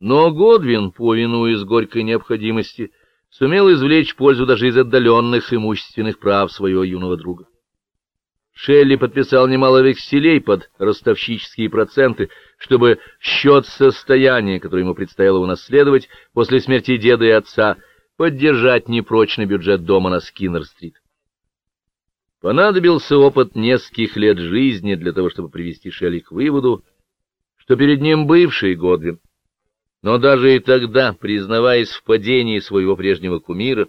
Но Годвин, повинуясь горькой необходимости, сумел извлечь пользу даже из отдаленных имущественных прав своего юного друга. Шелли подписал немало векселей под ростовщические проценты, чтобы счет состояния, которое ему предстояло унаследовать после смерти деда и отца, поддержать непрочный бюджет дома на Скиннер-стрит. Понадобился опыт нескольких лет жизни для того, чтобы привести Шелли к выводу, что перед ним бывший Годвин. Но даже и тогда, признаваясь в падении своего прежнего кумира,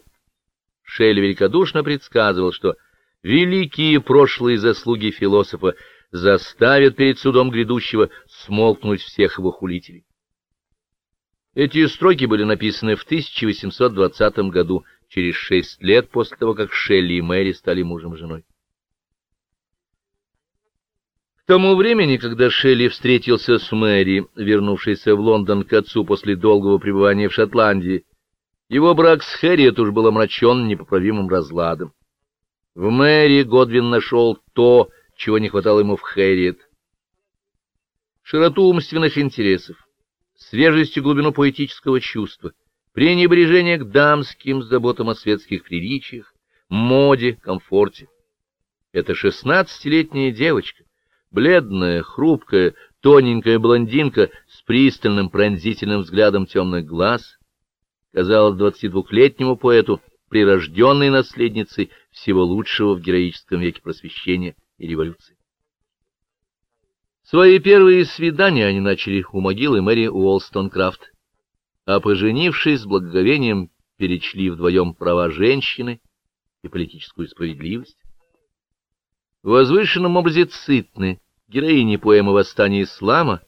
Шелли великодушно предсказывал, что великие прошлые заслуги философа заставят перед судом грядущего смолкнуть всех его хулителей. Эти строки были написаны в 1820 году, через шесть лет после того, как Шелли и Мэри стали мужем и женой. Тому времени, когда Шелли встретился с Мэри, вернувшейся в Лондон к отцу после долгого пребывания в Шотландии, его брак с Хэрриет уж был омрачен непоправимым разладом. В Мэри Годвин нашел то, чего не хватало ему в Хэрриет. Широту умственных интересов, свежесть и глубину поэтического чувства, пренебрежение к дамским заботам о светских приличиях, моде, комфорте. Эта шестнадцатилетняя девочка, бледная, хрупкая, тоненькая блондинка с пристальным пронзительным взглядом темных глаз, казалась двадцатидвухлетнему поэту прирожденной наследницей всего лучшего в героическом веке просвещения и революции. Свои первые свидания они начали у могилы Мэри Уолстонкрафт, а поженившись с благоговением, перечли вдвоем права женщины и политическую справедливость. В возвышенном образе Цитны, героини поэмы «Восстание ислама»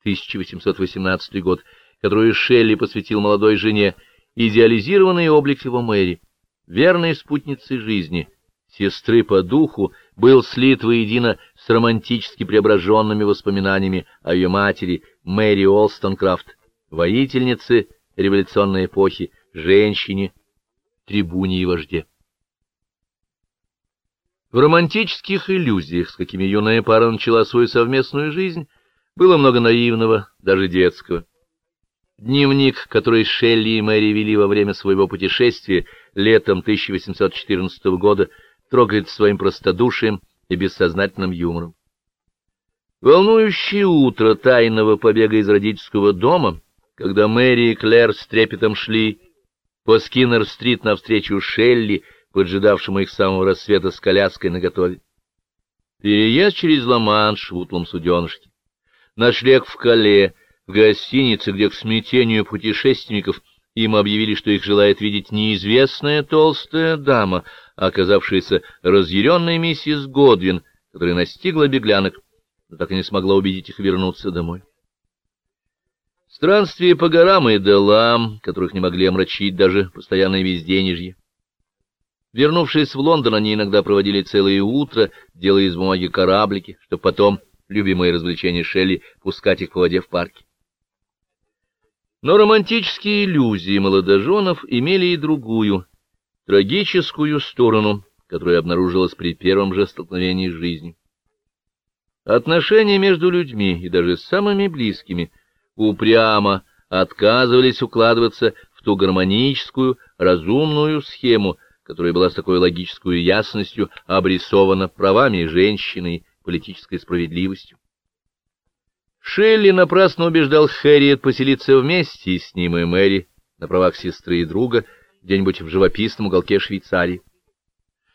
1818 год, которую Шелли посвятил молодой жене, идеализированный облик его Мэри, верной спутницы жизни, сестры по духу, был слит воедино с романтически преображенными воспоминаниями о ее матери Мэри Олстонкрафт, воительнице революционной эпохи, женщине, трибуне и вожде. В романтических иллюзиях, с какими юная пара начала свою совместную жизнь, было много наивного, даже детского. Дневник, который Шелли и Мэри вели во время своего путешествия летом 1814 года, трогает своим простодушием и бессознательным юмором. Волнующее утро тайного побега из родительского дома когда Мэри и Клэр с трепетом шли по Скиннер-стрит навстречу Шелли, поджидавшему их с самого рассвета с коляской наготове. Переезд через Ла-Манш в утлом суденышке, ночлег в Кале, в гостинице, где к смятению путешественников им объявили, что их желает видеть неизвестная толстая дама, оказавшаяся разъяренной миссис Годвин, которая настигла беглянок, но так и не смогла убедить их вернуться домой. Странствия по горам и долам, которых не могли омрачить даже постоянное везденежье. Вернувшись в Лондон, они иногда проводили целые утро, делая из бумаги кораблики, чтобы потом, любимые развлечения Шелли, пускать их по воде в парке. Но романтические иллюзии молодоженов имели и другую, трагическую сторону, которая обнаружилась при первом же столкновении с жизнью. Отношения между людьми и даже самыми близкими – упрямо отказывались укладываться в ту гармоническую, разумную схему, которая была с такой логической ясностью обрисована правами женщины и политической справедливостью. Шелли напрасно убеждал Хэрриет поселиться вместе с ним и Мэри на правах сестры и друга где-нибудь в живописном уголке Швейцарии.